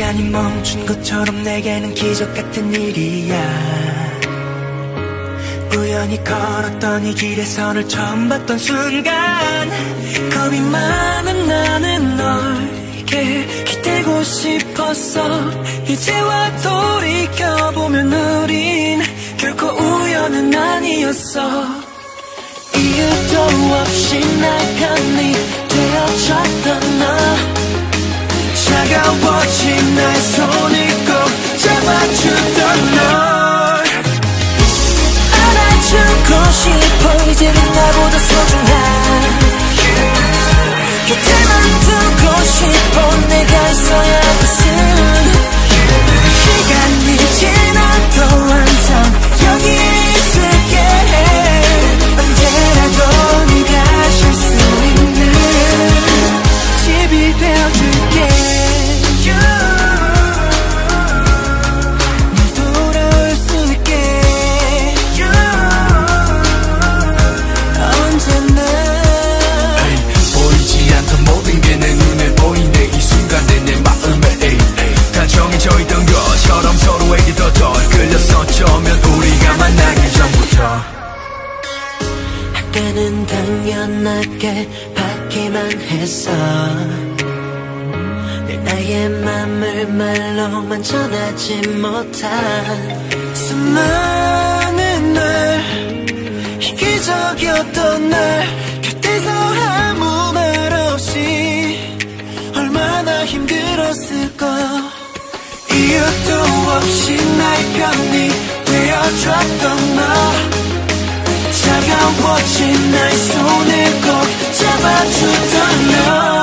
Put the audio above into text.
시간이 멈춘 것처럼 내게는 기적 같은 일이야. 우연히 걸었던 이 길에서 널 처음 봤던 순간 겁이 많은 나는 너에게 기대고 싶었어. 이제와 돌이켜보면 우린 결코 우연은 아니었어. 이유도 없이 날 편히 되어줬던 너. 차가워진 아까는 당연하게 받기만 했어 늘 나의 맘을 말로만 전하지 못한 수많은 날 이기적이었던 날 곁에서 아무 말 없이 얼마나 힘들었을까 이유도 없이 날 편히 되어줬던 너 차가워진 나의 손을 꼭 잡아주던 널